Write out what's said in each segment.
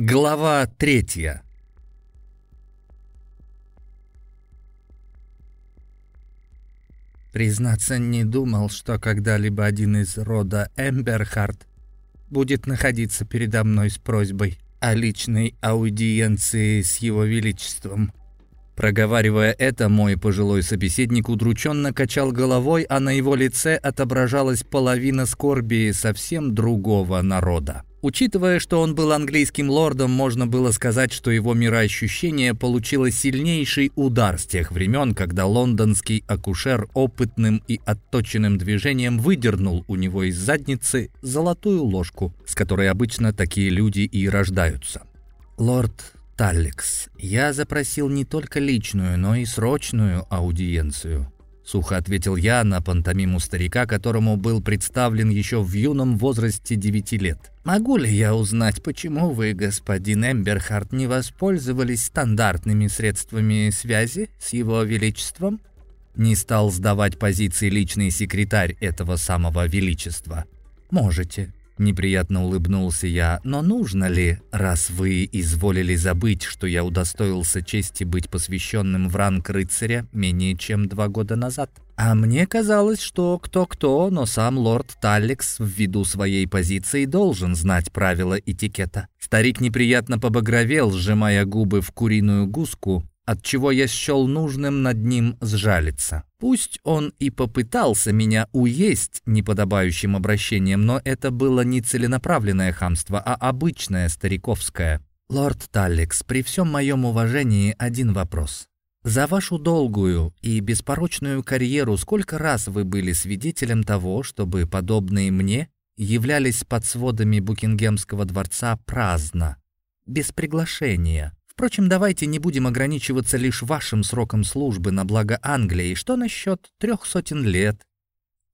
Глава третья. Признаться, не думал, что когда-либо один из рода Эмберхард будет находиться передо мной с просьбой о личной аудиенции с его величеством. Проговаривая это, мой пожилой собеседник удрученно качал головой, а на его лице отображалась половина скорби совсем другого народа. Учитывая, что он был английским лордом, можно было сказать, что его мироощущение получило сильнейший удар с тех времен, когда лондонский акушер опытным и отточенным движением выдернул у него из задницы золотую ложку, с которой обычно такие люди и рождаются. «Лорд Талликс, я запросил не только личную, но и срочную аудиенцию. Сухо ответил я на пантомиму старика, которому был представлен еще в юном возрасте девяти лет. «Могу ли я узнать, почему вы, господин Эмберхарт, не воспользовались стандартными средствами связи с его величеством?» Не стал сдавать позиции личный секретарь этого самого величества. «Можете. Неприятно улыбнулся я. «Но нужно ли, раз вы изволили забыть, что я удостоился чести быть посвященным в ранг рыцаря менее чем два года назад?» А мне казалось, что кто-кто, но сам лорд Талликс ввиду своей позиции должен знать правила этикета. Старик неприятно побагровел, сжимая губы в куриную гуску, отчего я счел нужным над ним сжалиться. Пусть он и попытался меня уесть неподобающим обращением, но это было не целенаправленное хамство, а обычное стариковское. «Лорд Талликс, при всем моем уважении один вопрос. За вашу долгую и беспорочную карьеру сколько раз вы были свидетелем того, чтобы подобные мне являлись под сводами Букингемского дворца праздно, без приглашения?» Впрочем, давайте не будем ограничиваться лишь вашим сроком службы на благо Англии. Что насчет трех сотен лет?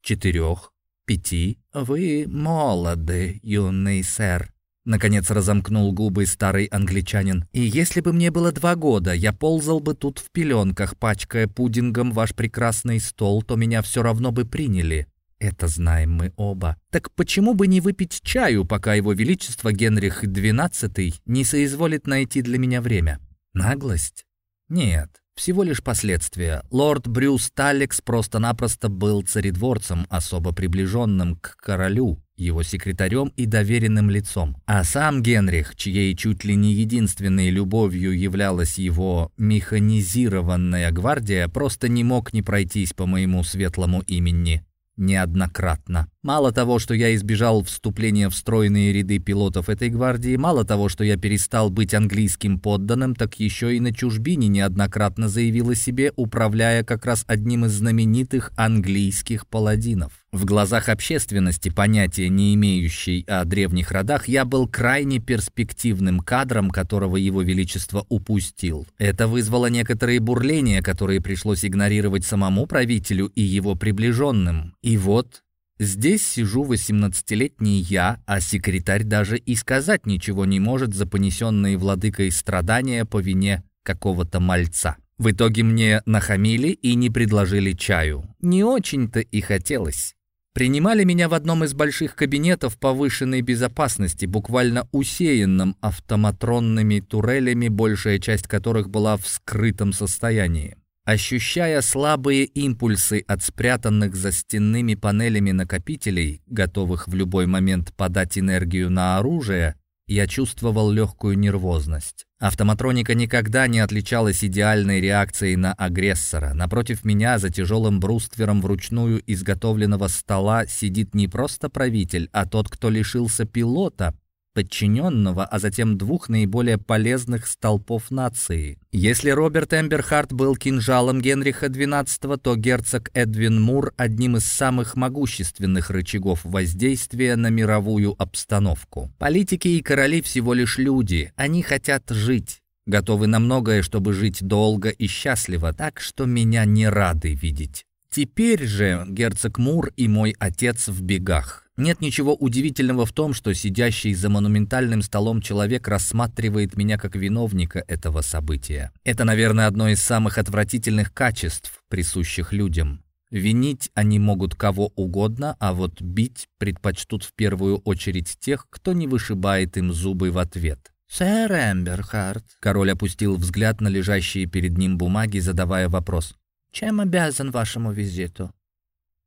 Четырех? Пяти? Вы молоды, юный сэр. Наконец разомкнул губы старый англичанин. «И если бы мне было два года, я ползал бы тут в пеленках, пачкая пудингом ваш прекрасный стол, то меня все равно бы приняли. Это знаем мы оба. Так почему бы не выпить чаю, пока его величество Генрих XII не соизволит найти для меня время? Наглость? Нет, всего лишь последствия. Лорд Брюс Таллекс просто-напросто был царедворцем, особо приближенным к королю, его секретарем и доверенным лицом. А сам Генрих, чьей чуть ли не единственной любовью являлась его механизированная гвардия, просто не мог не пройтись по моему светлому имени неоднократно. Мало того, что я избежал вступления в стройные ряды пилотов этой гвардии, мало того, что я перестал быть английским подданным, так еще и на чужбине неоднократно заявил о себе, управляя как раз одним из знаменитых английских паладинов. В глазах общественности, понятия не имеющей о древних родах, я был крайне перспективным кадром, которого его величество упустил. Это вызвало некоторые бурления, которые пришлось игнорировать самому правителю и его приближенным. И вот Здесь сижу 18-летний я, а секретарь даже и сказать ничего не может за понесенные владыкой страдания по вине какого-то мальца. В итоге мне нахамили и не предложили чаю. Не очень-то и хотелось. Принимали меня в одном из больших кабинетов повышенной безопасности, буквально усеянном автоматронными турелями, большая часть которых была в скрытом состоянии. Ощущая слабые импульсы от спрятанных за стенными панелями накопителей, готовых в любой момент подать энергию на оружие, я чувствовал легкую нервозность. Автоматроника никогда не отличалась идеальной реакцией на агрессора. Напротив меня за тяжелым бруствером вручную изготовленного стола сидит не просто правитель, а тот, кто лишился пилота, подчиненного, а затем двух наиболее полезных столпов нации. Если Роберт Эмберхарт был кинжалом Генриха XII, то герцог Эдвин Мур – одним из самых могущественных рычагов воздействия на мировую обстановку. Политики и короли всего лишь люди, они хотят жить. Готовы на многое, чтобы жить долго и счастливо, так что меня не рады видеть. Теперь же герцог Мур и мой отец в бегах. Нет ничего удивительного в том, что сидящий за монументальным столом человек рассматривает меня как виновника этого события. Это, наверное, одно из самых отвратительных качеств, присущих людям. Винить они могут кого угодно, а вот бить предпочтут в первую очередь тех, кто не вышибает им зубы в ответ. «Сэр Эмберхарт», — король опустил взгляд на лежащие перед ним бумаги, задавая вопрос. «Чем обязан вашему визиту?»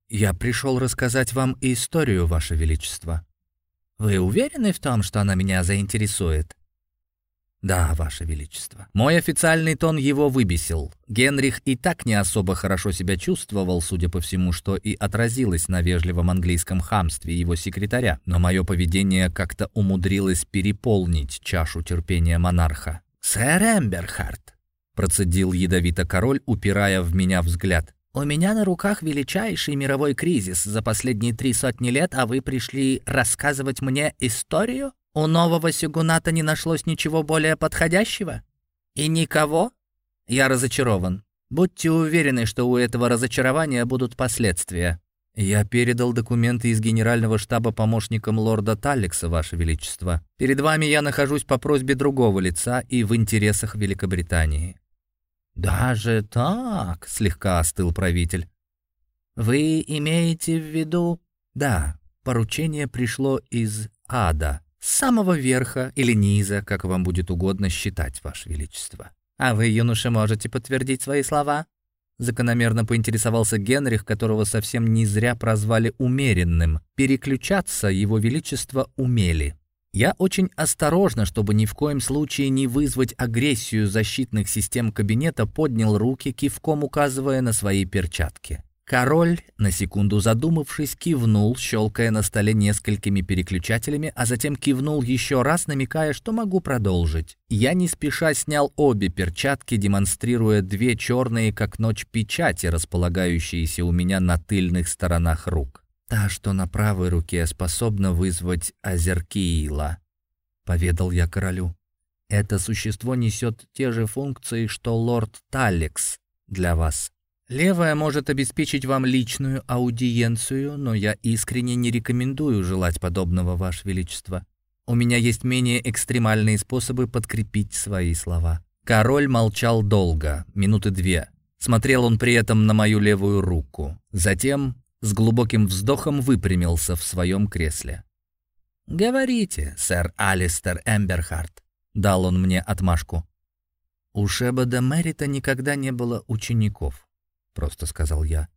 «Я пришел рассказать вам историю, ваше величество». «Вы уверены в том, что она меня заинтересует?» «Да, Ваше Величество». Мой официальный тон его выбесил. Генрих и так не особо хорошо себя чувствовал, судя по всему, что и отразилось на вежливом английском хамстве его секретаря, но мое поведение как-то умудрилось переполнить чашу терпения монарха. «Сэр Эмберхарт», — процедил ядовито король, упирая в меня взгляд. «У меня на руках величайший мировой кризис за последние три сотни лет, а вы пришли рассказывать мне историю?» У нового сюгуната не нашлось ничего более подходящего? И никого? Я разочарован. Будьте уверены, что у этого разочарования будут последствия. Я передал документы из Генерального штаба помощникам лорда Талликса, Ваше Величество. Перед вами я нахожусь по просьбе другого лица и в интересах Великобритании. «Даже так?» — слегка остыл правитель. «Вы имеете в виду...» «Да, поручение пришло из ада. С самого верха или низа, как вам будет угодно считать, Ваше Величество. А вы, юноша, можете подтвердить свои слова? Закономерно поинтересовался Генрих, которого совсем не зря прозвали умеренным. Переключаться его величество умели. Я очень осторожно, чтобы ни в коем случае не вызвать агрессию защитных систем кабинета, поднял руки, кивком указывая на свои перчатки. Король, на секунду задумавшись, кивнул, щелкая на столе несколькими переключателями, а затем кивнул еще раз, намекая, что могу продолжить. Я не спеша снял обе перчатки, демонстрируя две черные, как ночь, печати, располагающиеся у меня на тыльных сторонах рук. «Та, что на правой руке, способна вызвать Азеркиила», — поведал я королю. «Это существо несет те же функции, что лорд Таллекс для вас». Левая может обеспечить вам личную аудиенцию, но я искренне не рекомендую желать подобного, Ваше Величество. У меня есть менее экстремальные способы подкрепить свои слова». Король молчал долго, минуты две. Смотрел он при этом на мою левую руку. Затем с глубоким вздохом выпрямился в своем кресле. «Говорите, сэр Алистер Эмберхарт», — дал он мне отмашку. У Шебада Мерита никогда не было учеников просто сказал я.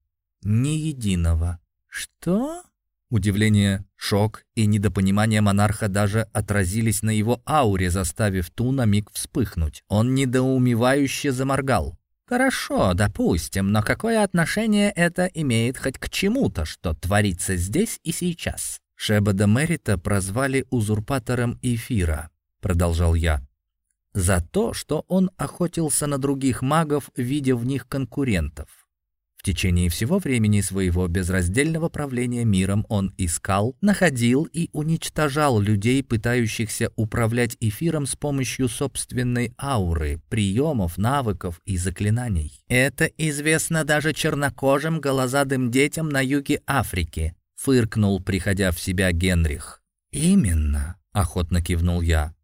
«Ни единого». «Что?» Удивление, шок и недопонимание монарха даже отразились на его ауре, заставив ту на миг вспыхнуть. Он недоумевающе заморгал. «Хорошо, допустим, но какое отношение это имеет хоть к чему-то, что творится здесь и сейчас?» Шебада Мерита прозвали узурпатором эфира, продолжал я, за то, что он охотился на других магов, видя в них конкурентов. В течение всего времени своего безраздельного правления миром он искал, находил и уничтожал людей, пытающихся управлять эфиром с помощью собственной ауры, приемов, навыков и заклинаний. Это известно даже чернокожим голозадым детям на юге Африки, фыркнул, приходя в себя Генрих. «Именно», — охотно кивнул я.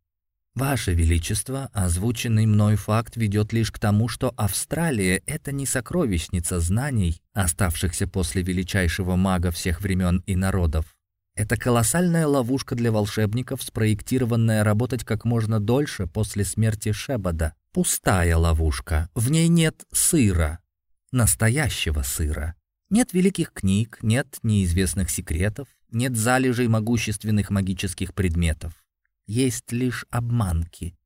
Ваше Величество, озвученный мной факт ведет лишь к тому, что Австралия — это не сокровищница знаний, оставшихся после величайшего мага всех времен и народов. Это колоссальная ловушка для волшебников, спроектированная работать как можно дольше после смерти Шебада. Пустая ловушка, в ней нет сыра, настоящего сыра. Нет великих книг, нет неизвестных секретов, нет залежей могущественных магических предметов есть лишь обманки.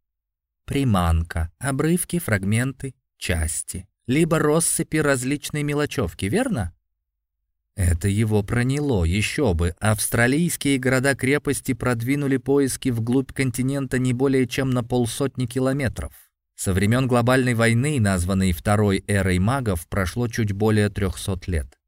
Приманка, обрывки, фрагменты, части. Либо россыпи различной мелочевки, верно? Это его проняло, еще бы. Австралийские города-крепости продвинули поиски вглубь континента не более чем на полсотни километров. Со времен глобальной войны, названной Второй эрой магов, прошло чуть более 300 лет.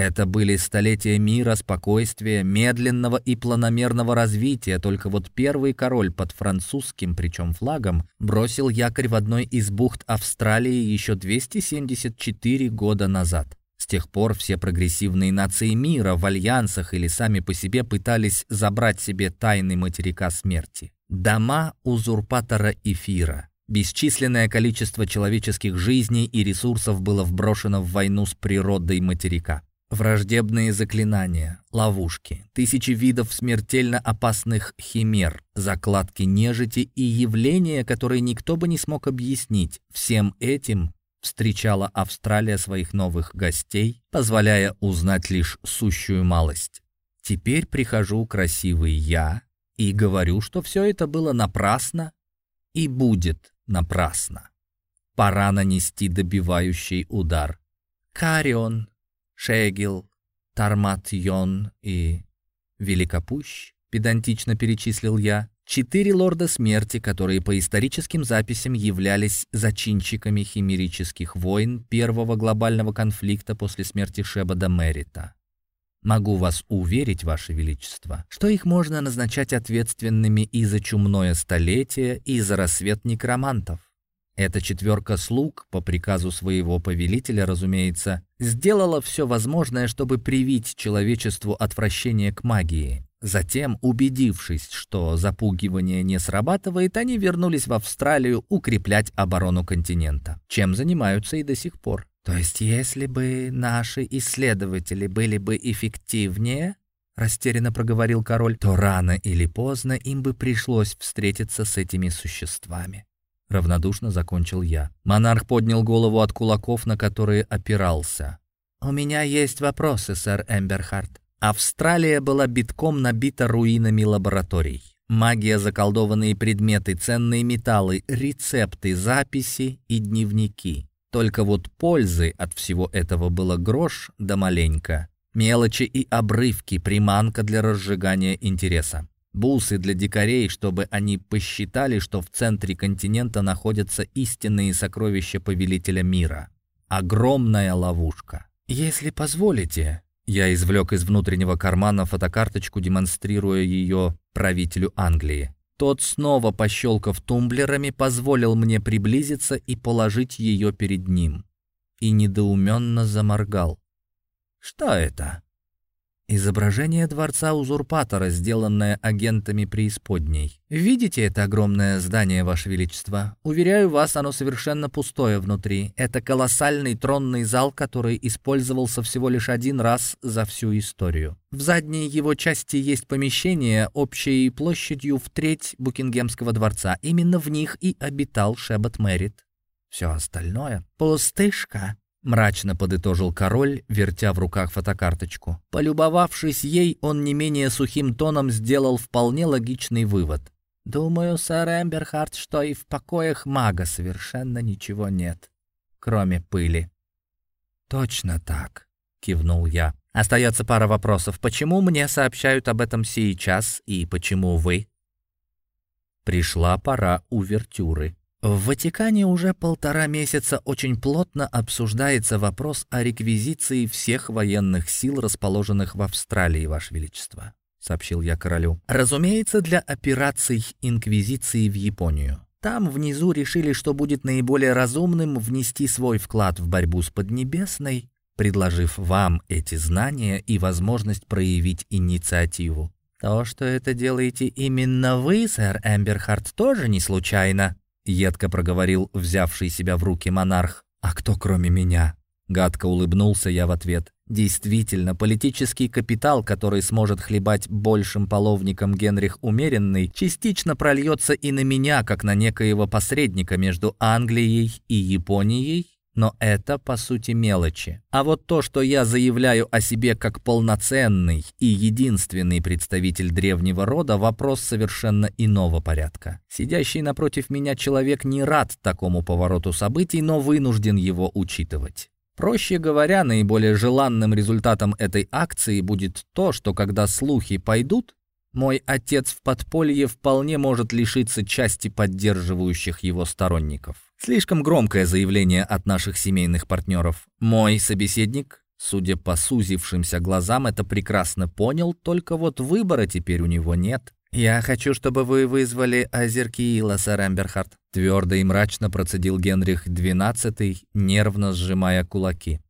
Это были столетия мира, спокойствия, медленного и планомерного развития, только вот первый король под французским, причем флагом, бросил якорь в одной из бухт Австралии еще 274 года назад. С тех пор все прогрессивные нации мира в альянсах или сами по себе пытались забрать себе тайны материка смерти. Дома узурпатора эфира. Бесчисленное количество человеческих жизней и ресурсов было вброшено в войну с природой материка. Враждебные заклинания, ловушки, тысячи видов смертельно опасных химер, закладки нежити и явления, которые никто бы не смог объяснить. Всем этим встречала Австралия своих новых гостей, позволяя узнать лишь сущую малость. Теперь прихожу красивый я и говорю, что все это было напрасно и будет напрасно. Пора нанести добивающий удар. Карион Шегил, Тармат-Йон и Великопущ, педантично перечислил я, четыре лорда смерти, которые по историческим записям являлись зачинщиками химерических войн первого глобального конфликта после смерти Шебада Мерита. Могу вас уверить, Ваше Величество, что их можно назначать ответственными и за чумное столетие, и за рассвет некромантов. Эта четверка слуг, по приказу своего повелителя, разумеется, сделала все возможное, чтобы привить человечеству отвращение к магии. Затем, убедившись, что запугивание не срабатывает, они вернулись в Австралию укреплять оборону континента, чем занимаются и до сих пор. То есть, если бы наши исследователи были бы эффективнее, растерянно проговорил король, то рано или поздно им бы пришлось встретиться с этими существами. Равнодушно закончил я. Монарх поднял голову от кулаков, на которые опирался. «У меня есть вопросы, сэр Эмберхарт. Австралия была битком набита руинами лабораторий. Магия, заколдованные предметы, ценные металлы, рецепты, записи и дневники. Только вот пользы от всего этого было грош да маленько. Мелочи и обрывки, приманка для разжигания интереса. Бусы для дикарей, чтобы они посчитали, что в центре континента находятся истинные сокровища повелителя мира. Огромная ловушка. Если позволите, я извлек из внутреннего кармана фотокарточку, демонстрируя ее правителю Англии. Тот, снова пощелкав тумблерами, позволил мне приблизиться и положить ее перед ним. И недоуменно заморгал. «Что это?» Изображение дворца узурпатора, сделанное агентами преисподней. Видите это огромное здание, Ваше Величество? Уверяю вас, оно совершенно пустое внутри. Это колоссальный тронный зал, который использовался всего лишь один раз за всю историю. В задней его части есть помещение общей площадью в треть Букингемского дворца. Именно в них и обитал Шебот Мэрит. Все остальное — пустышка. Мрачно подытожил король, вертя в руках фотокарточку. Полюбовавшись ей, он не менее сухим тоном сделал вполне логичный вывод. «Думаю, сэр Эмберхард, что и в покоях мага совершенно ничего нет, кроме пыли». «Точно так», — кивнул я. «Остается пара вопросов. Почему мне сообщают об этом сейчас и почему вы?» Пришла пора увертюры. В Ватикане уже полтора месяца очень плотно обсуждается вопрос о реквизиции всех военных сил, расположенных в Австралии, Ваше Величество, сообщил я королю. Разумеется, для операций Инквизиции в Японию. Там внизу решили, что будет наиболее разумным внести свой вклад в борьбу с Поднебесной, предложив вам эти знания и возможность проявить инициативу. То, что это делаете именно вы, сэр Эмберхарт, тоже не случайно. — едко проговорил взявший себя в руки монарх. «А кто кроме меня?» Гадко улыбнулся я в ответ. Действительно, политический капитал, который сможет хлебать большим половником Генрих Умеренный, частично прольется и на меня, как на некоего посредника между Англией и Японией, но это, по сути, мелочи. А вот то, что я заявляю о себе как полноценный и единственный представитель древнего рода, вопрос совершенно иного порядка. Сидящий напротив меня человек не рад такому повороту событий, но вынужден его учитывать. Проще говоря, наиболее желанным результатом этой акции будет то, что когда слухи пойдут, мой отец в подполье вполне может лишиться части поддерживающих его сторонников. Слишком громкое заявление от наших семейных партнеров. Мой собеседник, судя по сузившимся глазам, это прекрасно понял, только вот выбора теперь у него нет. «Я хочу, чтобы вы вызвали Азеркиила, сэр Эмберхарт», твердо и мрачно процедил Генрих XII, нервно сжимая кулаки.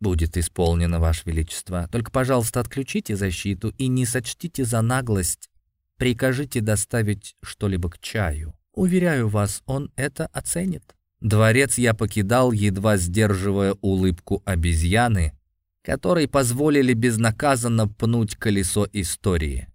«Будет исполнено, Ваше Величество. Только, пожалуйста, отключите защиту и не сочтите за наглость. Прикажите доставить что-либо к чаю. Уверяю вас, он это оценит». Дворец я покидал, едва сдерживая улыбку обезьяны, которые позволили безнаказанно пнуть колесо истории.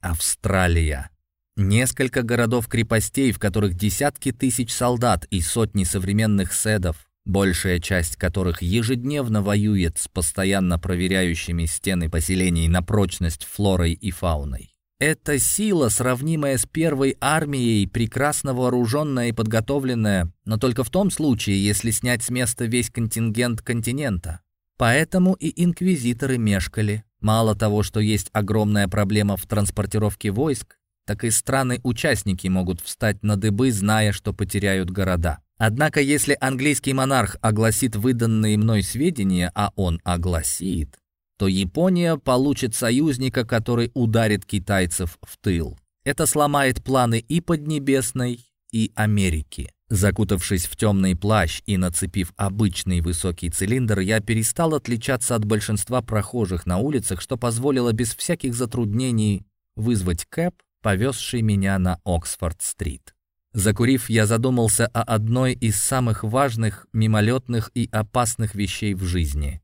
Австралия. Несколько городов-крепостей, в которых десятки тысяч солдат и сотни современных седов, большая часть которых ежедневно воюет с постоянно проверяющими стены поселений на прочность флорой и фауной. Это сила, сравнимая с первой армией, прекрасно вооруженная и подготовленная, но только в том случае, если снять с места весь контингент континента. Поэтому и инквизиторы мешкали. Мало того, что есть огромная проблема в транспортировке войск, так и страны-участники могут встать на дыбы, зная, что потеряют города. Однако, если английский монарх огласит выданные мной сведения, а он огласит, то Япония получит союзника, который ударит китайцев в тыл. Это сломает планы и Поднебесной, и Америки. Закутавшись в темный плащ и нацепив обычный высокий цилиндр, я перестал отличаться от большинства прохожих на улицах, что позволило без всяких затруднений вызвать кэп, повезший меня на Оксфорд-стрит. Закурив, я задумался о одной из самых важных, мимолетных и опасных вещей в жизни —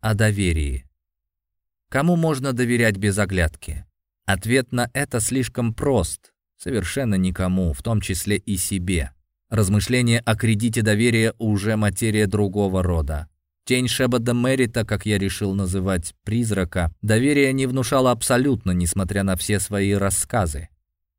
о доверии. Кому можно доверять без оглядки? Ответ на это слишком прост. Совершенно никому, в том числе и себе. Размышление о кредите доверия уже материя другого рода. Тень Шебада Мерита, как я решил называть призрака, доверия не внушала абсолютно, несмотря на все свои рассказы.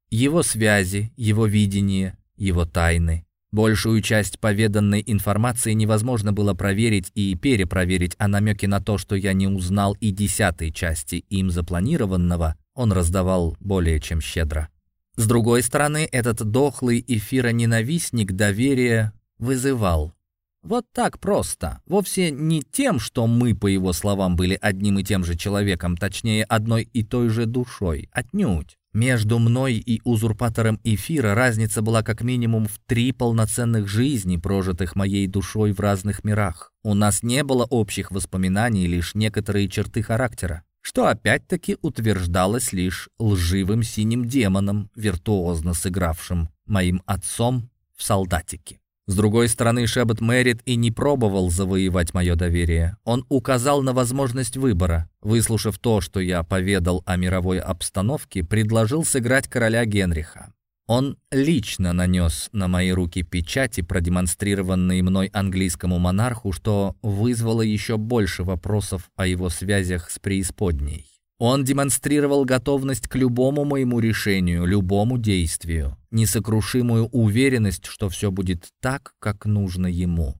Его связи, его видение, его тайны. Большую часть поведанной информации невозможно было проверить и перепроверить, а намеки на то, что я не узнал и десятой части им запланированного, он раздавал более чем щедро. С другой стороны, этот дохлый эфироненавистник доверия вызывал. Вот так просто. Вовсе не тем, что мы, по его словам, были одним и тем же человеком, точнее, одной и той же душой. Отнюдь. Между мной и узурпатором эфира разница была как минимум в три полноценных жизни, прожитых моей душой в разных мирах. У нас не было общих воспоминаний, лишь некоторые черты характера что опять-таки утверждалось лишь лживым синим демоном, виртуозно сыгравшим моим отцом в солдатике. С другой стороны, Шебет Мэрит и не пробовал завоевать мое доверие. Он указал на возможность выбора. Выслушав то, что я поведал о мировой обстановке, предложил сыграть короля Генриха. Он лично нанес на мои руки печати, продемонстрированные мной английскому монарху, что вызвало еще больше вопросов о его связях с преисподней. Он демонстрировал готовность к любому моему решению, любому действию, несокрушимую уверенность, что все будет так, как нужно ему.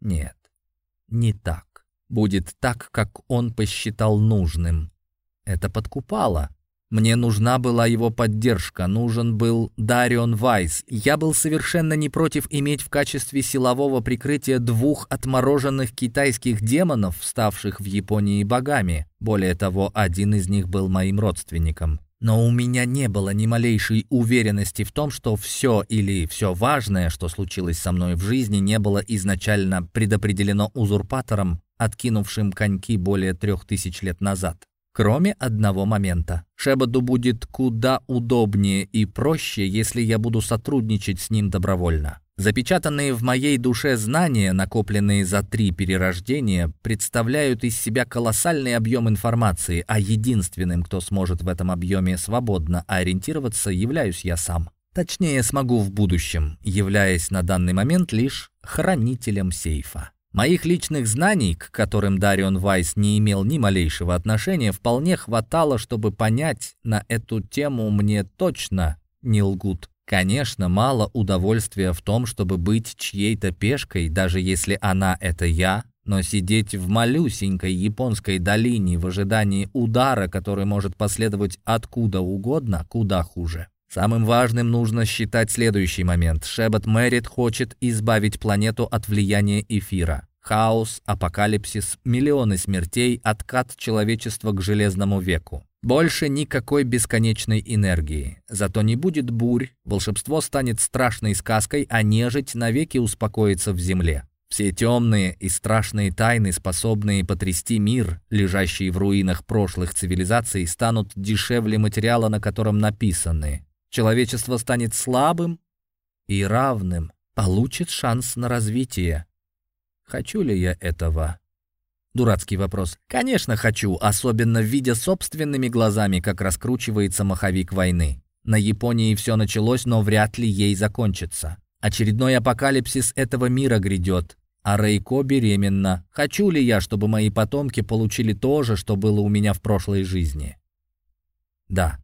Нет, не так. Будет так, как он посчитал нужным. Это подкупало. Мне нужна была его поддержка, нужен был Дарион Вайс. Я был совершенно не против иметь в качестве силового прикрытия двух отмороженных китайских демонов, ставших в Японии богами. Более того, один из них был моим родственником. Но у меня не было ни малейшей уверенности в том, что все или все важное, что случилось со мной в жизни, не было изначально предопределено узурпатором, откинувшим коньки более трех тысяч лет назад. Кроме одного момента. Шебаду будет куда удобнее и проще, если я буду сотрудничать с ним добровольно. Запечатанные в моей душе знания, накопленные за три перерождения, представляют из себя колоссальный объем информации, а единственным, кто сможет в этом объеме свободно ориентироваться, являюсь я сам. Точнее, смогу в будущем, являясь на данный момент лишь хранителем сейфа. Моих личных знаний, к которым Дарион Вайс не имел ни малейшего отношения, вполне хватало, чтобы понять, на эту тему мне точно не лгут. Конечно, мало удовольствия в том, чтобы быть чьей-то пешкой, даже если она — это я, но сидеть в малюсенькой японской долине в ожидании удара, который может последовать откуда угодно, куда хуже. Самым важным нужно считать следующий момент. Шебет Мэрит хочет избавить планету от влияния эфира. Хаос, апокалипсис, миллионы смертей, откат человечества к железному веку. Больше никакой бесконечной энергии. Зато не будет бурь, волшебство станет страшной сказкой, а нежить навеки успокоится в земле. Все темные и страшные тайны, способные потрясти мир, лежащий в руинах прошлых цивилизаций, станут дешевле материала, на котором написаны. Человечество станет слабым и равным, получит шанс на развитие. Хочу ли я этого? Дурацкий вопрос. Конечно, хочу, особенно видя собственными глазами, как раскручивается маховик войны. На Японии все началось, но вряд ли ей закончится. Очередной апокалипсис этого мира грядет. А Рейко беременна. Хочу ли я, чтобы мои потомки получили то же, что было у меня в прошлой жизни? Да.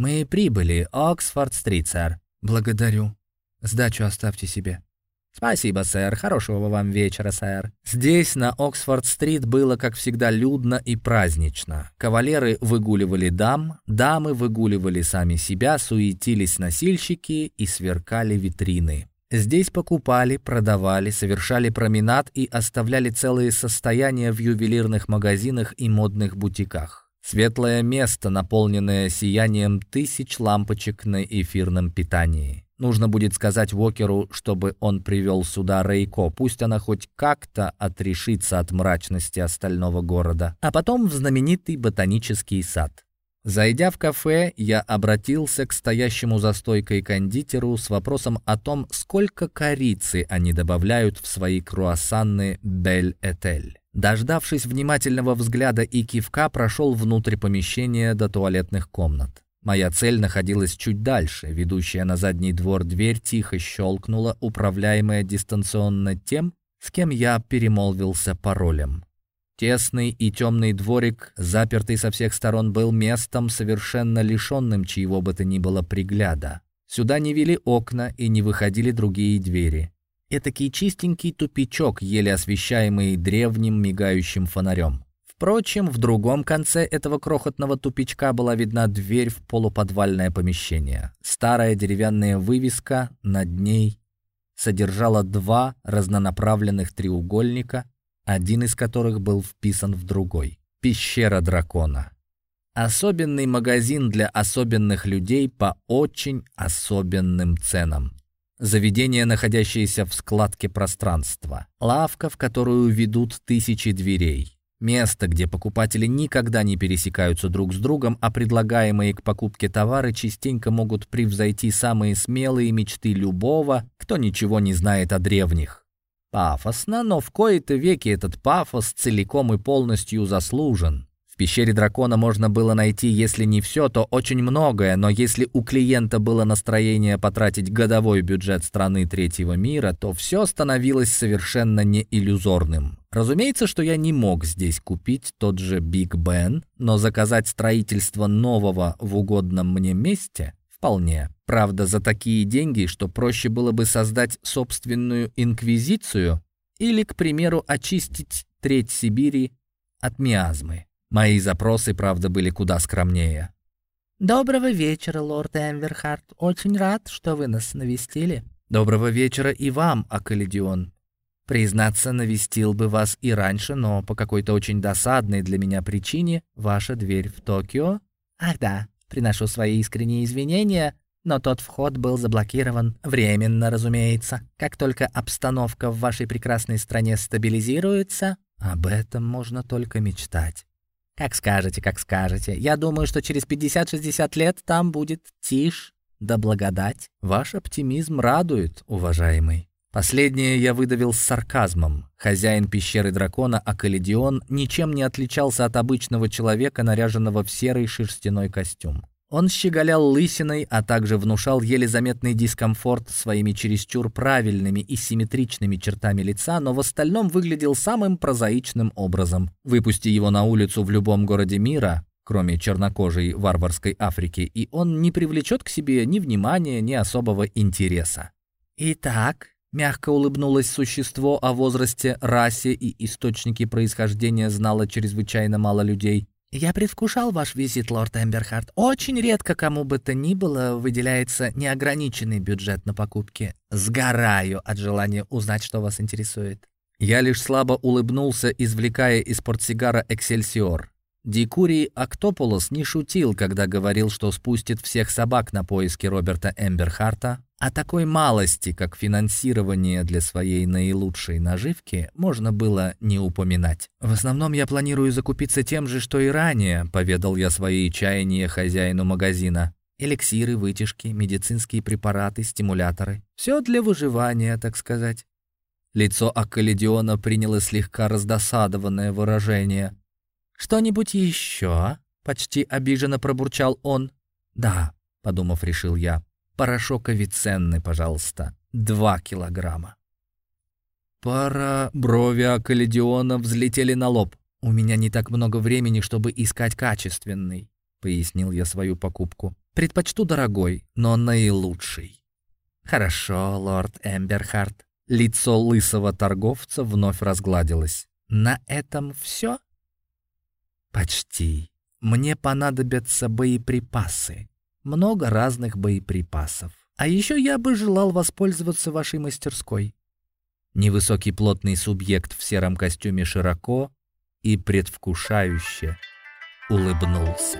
Мы прибыли, Оксфорд-стрит, сэр. Благодарю. Сдачу оставьте себе. «Спасибо, сэр. Хорошего вам вечера, сэр». Здесь, на Оксфорд-стрит, было, как всегда, людно и празднично. Кавалеры выгуливали дам, дамы выгуливали сами себя, суетились носильщики и сверкали витрины. Здесь покупали, продавали, совершали променад и оставляли целые состояния в ювелирных магазинах и модных бутиках. Светлое место, наполненное сиянием тысяч лампочек на эфирном питании. Нужно будет сказать Вокеру, чтобы он привел сюда Рейко, пусть она хоть как-то отрешится от мрачности остального города. А потом в знаменитый ботанический сад. Зайдя в кафе, я обратился к стоящему за стойкой кондитеру с вопросом о том, сколько корицы они добавляют в свои круассаны «Бель-Этель». Дождавшись внимательного взгляда и кивка, прошел внутрь помещения до туалетных комнат. Моя цель находилась чуть дальше. Ведущая на задний двор дверь тихо щелкнула, управляемая дистанционно тем, с кем я перемолвился паролем. Тесный и темный дворик, запертый со всех сторон, был местом, совершенно лишенным чьего бы то ни было пригляда. Сюда не вели окна и не выходили другие двери. Этакий чистенький тупичок, еле освещаемый древним мигающим фонарем. Впрочем, в другом конце этого крохотного тупичка была видна дверь в полуподвальное помещение. Старая деревянная вывеска над ней содержала два разнонаправленных треугольника, один из которых был вписан в другой. Пещера дракона. Особенный магазин для особенных людей по очень особенным ценам. Заведение, находящееся в складке пространства. Лавка, в которую ведут тысячи дверей. Место, где покупатели никогда не пересекаются друг с другом, а предлагаемые к покупке товары частенько могут превзойти самые смелые мечты любого, кто ничего не знает о древних. Пафосно, но в кои-то веки этот пафос целиком и полностью заслужен пещере дракона можно было найти, если не все, то очень многое, но если у клиента было настроение потратить годовой бюджет страны третьего мира, то все становилось совершенно не иллюзорным. Разумеется, что я не мог здесь купить тот же Биг Бен, но заказать строительство нового в угодном мне месте вполне. Правда, за такие деньги, что проще было бы создать собственную инквизицию или, к примеру, очистить треть Сибири от миазмы. Мои запросы, правда, были куда скромнее. «Доброго вечера, лорд Эмверхарт. Очень рад, что вы нас навестили». «Доброго вечера и вам, Акалидион. Признаться, навестил бы вас и раньше, но по какой-то очень досадной для меня причине ваша дверь в Токио...» «Ах да, приношу свои искренние извинения, но тот вход был заблокирован. Временно, разумеется. Как только обстановка в вашей прекрасной стране стабилизируется...» «Об этом можно только мечтать». Как скажете, как скажете. Я думаю, что через 50-60 лет там будет тишь да благодать. Ваш оптимизм радует, уважаемый. Последнее я выдавил с сарказмом. Хозяин пещеры дракона Акалидион ничем не отличался от обычного человека, наряженного в серый шерстяной костюм. Он щеголял лысиной, а также внушал еле заметный дискомфорт своими чересчур правильными и симметричными чертами лица, но в остальном выглядел самым прозаичным образом. Выпусти его на улицу в любом городе мира, кроме чернокожей варварской Африки, и он не привлечет к себе ни внимания, ни особого интереса. «Итак», — мягко улыбнулось существо о возрасте, расе и источнике происхождения знало чрезвычайно мало людей, «Я предвкушал ваш визит, лорд Эмберхарт. Очень редко кому бы то ни было выделяется неограниченный бюджет на покупки. Сгораю от желания узнать, что вас интересует». Я лишь слабо улыбнулся, извлекая из портсигара «Эксельсиор». Дикурий Актополос не шутил, когда говорил, что спустит всех собак на поиски Роберта Эмберхарта, о такой малости, как финансирование для своей наилучшей наживки, можно было не упоминать. «В основном я планирую закупиться тем же, что и ранее», — поведал я свои чаяния хозяину магазина. «Эликсиры, вытяжки, медицинские препараты, стимуляторы. Все для выживания, так сказать». Лицо Аккаледиона приняло слегка раздосадованное выражение. «Что-нибудь еще?» — почти обиженно пробурчал он. «Да», — подумав, решил я. «Порошок авиценны, пожалуйста. Два килограмма». Пара брови Аккаледиона взлетели на лоб. «У меня не так много времени, чтобы искать качественный», — пояснил я свою покупку. «Предпочту дорогой, но наилучший». «Хорошо, лорд Эмберхарт». Лицо лысого торговца вновь разгладилось. «На этом все?» «Почти. Мне понадобятся боеприпасы. Много разных боеприпасов. А еще я бы желал воспользоваться вашей мастерской». Невысокий плотный субъект в сером костюме широко и предвкушающе улыбнулся.